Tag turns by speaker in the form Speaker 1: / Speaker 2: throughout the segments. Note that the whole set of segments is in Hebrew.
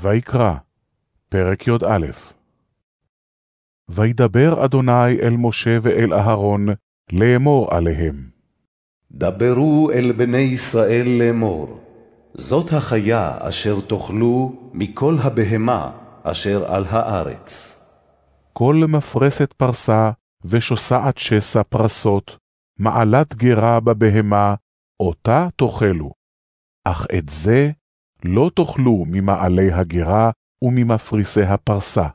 Speaker 1: ויקרא, פרק י"א וידבר אדוני אל משה ואל אהרון, לאמור עליהם.
Speaker 2: דברו אל בני ישראל לאמור, זאת החיה אשר תאכלו מכל הבהמה אשר על הארץ.
Speaker 1: כל מפרסת פרסה ושוסעת שסע פרסות, מעלת גרה בבהמה, אותה תאכלו. אך את זה לא תאכלו ממעלי הגרה וממפריסי הפרסה.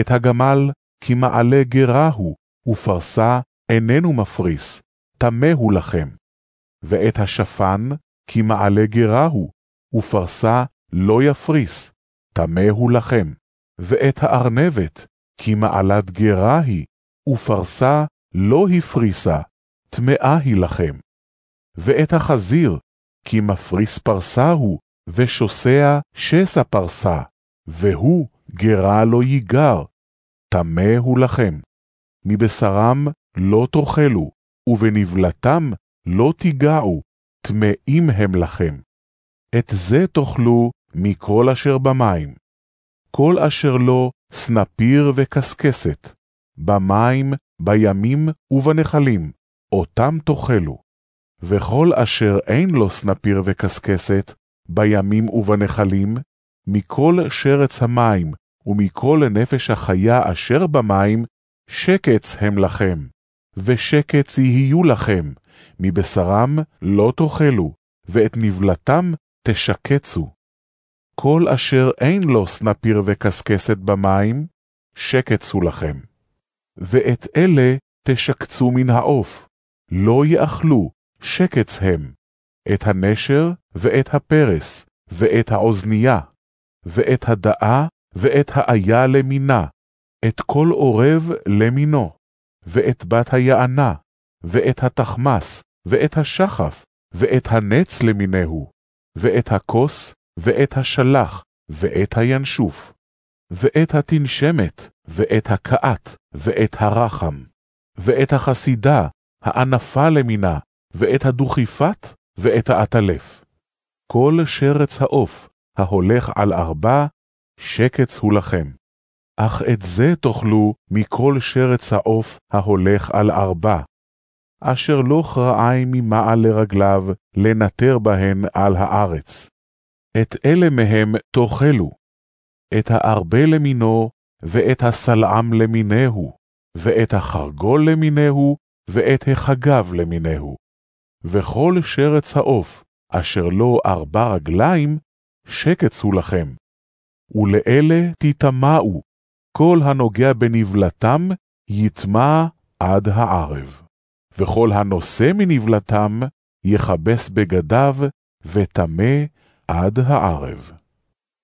Speaker 1: את הגמל כי מעלה גרה הוא, ופרסה איננו מפריס, טמא הוא לכם. ואת השפן כי מעלה גרה הוא, ופרסה לא יפריס, טמא הוא לכם. ואת הארנבת כי מעלת גרה היא, ופרסה לא הפריסה, טמאה היא לכם. ואת החזיר כי מפריס פרסה הוא, ושוסע שסע פרסה, והוא גרה לא ייגר, טמא הוא לכם. מבשרם לא תאכלו, ובנבלתם לא תיגעו, טמאים הם לכם. את זה תאכלו מכל אשר במים. כל אשר לו סנפיר וקשקשת, במים, בימים ובנחלים, אותם תאכלו. וכל אשר אין לו סנפיר וקשקשת, בימים ובנחלים, מכל שרץ המים ומכל נפש החיה אשר במים, שקץ הם לכם, ושקץ יהיו לכם, מבשרם לא תאכלו, ואת נבלתם תשקצו. כל אשר אין לו סנפיר וקשקשת במים, שקץ הוא לכם. ואת אלה תשקצו מן העוף, לא יאכלו, שקץ הם, את הנשר ואת הפרס, ואת האוזנייה, ואת הדאה ואת האיה למינה, את כל עורב למינו, ואת בת היענה, ואת התחמס, ואת השחף, ואת הנץ למיניהו, ואת הכוס, ואת השלח, ואת הינשוף, ואת התנשמת, ואת הקעת, ואת הרחם, ואת החסידה, הענפה למינה, ואת הדוכיפת, ואת האטלף. כל שרץ העוף ההולך על ארבע, שקץ הוא לכם. אך את זה תאכלו מכל שרץ העוף ההולך על ארבע, אשר לא כרעיים ממעל לרגליו לנטר בהן על הארץ. את אלה מהם תאכלו, את הארבה למינו, ואת הסלעם למינהו, ואת החרגול למינהו, ואת החגב למינהו. וכל שרץ העוף, אשר לו ארבע רגליים, שקץ הוא לכם. ולאלה תטמאו, כל הנוגע בנבלתם, יטמע עד הערב. וכל הנושא מנבלתם, יכבס בגדיו, וטמא עד הערב.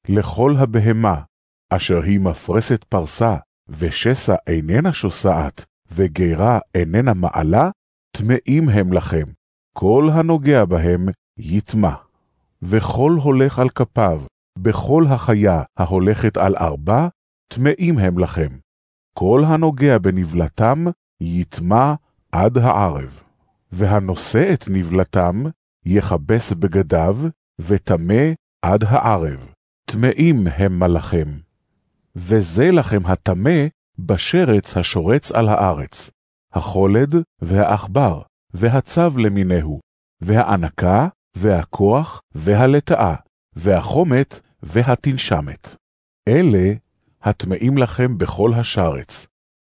Speaker 1: לכל הבהמה, אשר היא מפרסת פרסה, ושסע איננה שוסעת, וגרה איננה מעלה, טמאים הם לכם, כל הנוגע בהם יטמע. וכל הולך על כפיו, בכל החיה ההולכת על ארבע, טמאים הם לכם. כל הנוגע בנבלתם, יטמע עד הערב. והנושא את נבלתם, יכבס בגדיו, וטמא עד הערב. טמאים המה לכם. וזה לכם הטמא בשרץ השורץ על הארץ, החולד והעכבר, והצב למיניהו, והענקה, והכוח, והלטאה, והחומת, והתנשמת. אלה הטמאים לכם בכל השרץ.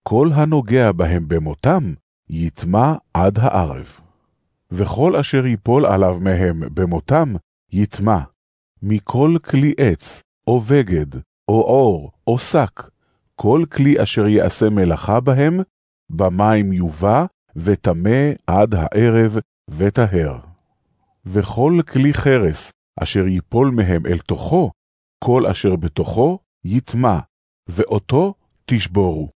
Speaker 1: כל הנוגע בהם במותם, יטמע עד הערב. וכל אשר יפול עליו מהם במותם, יטמע. מכל כלי עץ, או בגד, או עור, או שק, כל כלי אשר יעשה מלאכה בהם, במים יובא, וטמא עד הערב, וטהר. וכל כלי חרס, אשר יפול מהם אל תוכו, כל אשר בתוכו יטמע, ואותו תשבורו.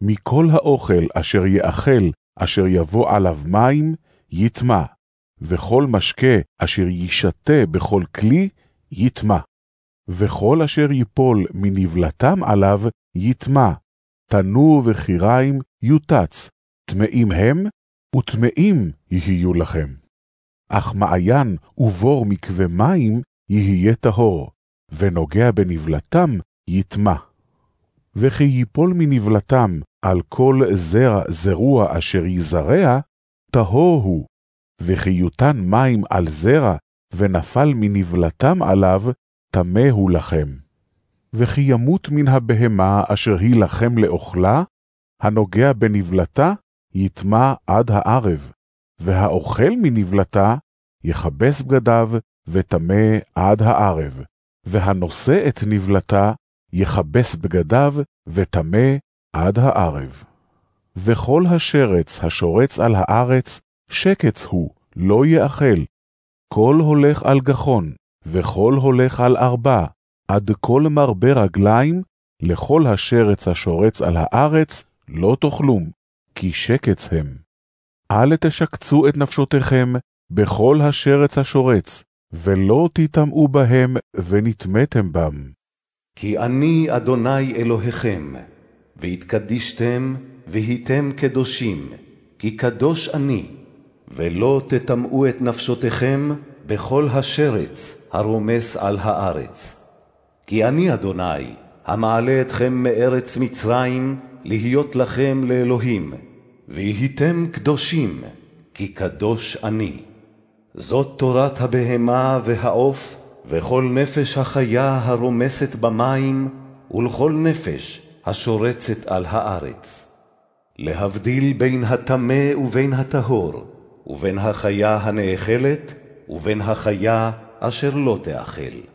Speaker 1: מכל האוכל אשר יאכל, אשר יבוא עליו מים, יטמע, וכל משקה אשר יישתה בכל כלי, יטמע. וכל אשר ייפול מנבלתם עליו, יטמע. תנור וחיריים יוטץ, טמאים הם, וטמאים יהיו לכם. אך מעיין ובור מקווה מים יהיה טהור, ונוגע בנבלתם, יטמע. וכי ייפול מנבלתם על כל זרע זרוע אשר יזרע, טהור הוא, וכי יותן מים על זרע, ונפל מנבלתם עליו, טמא הוא לכם. וכי ימות מן הבהמה אשר היא לכם לאוכלה, הנוגע בנבלתה, יטמע עד הערב, והאוכל מנבלתה, יכבס בגדיו, וטמא עד הערב, והנושא את נבלתה, יכבס בגדיו, וטמא עד הערב. וכל השרץ השורץ על הארץ, שקץ הוא, לא יאכל. כל הולך על גחון, וכל הולך על ארבע, עד כל מרבה רגליים, לכל השרץ השורץ על הארץ, לא תאכלום, כי שקץ הם. אל תשקצו את נפשותיכם בכל השרץ השורץ, ולא תטמאו בהם ונטמאתם בם.
Speaker 2: כי אני אדוני אלוהיכם, והתקדישתם, והייתם קדושים, כי קדוש אני, ולא תטמאו את נפשותיכם בכל השרץ הרומס על הארץ. כי אני אדוני, המעלה אתכם מארץ מצרים, להיות לכם לאלוהים, והייתם קדושים, כי קדוש אני. זאת תורת הבהמה והעוף, וכל נפש החיה הרומסת במים, ולכל נפש השורצת על הארץ. להבדיל בין הטמא ובין הטהור, ובין החיה הנאכלת, ובין החיה אשר לא תאכל.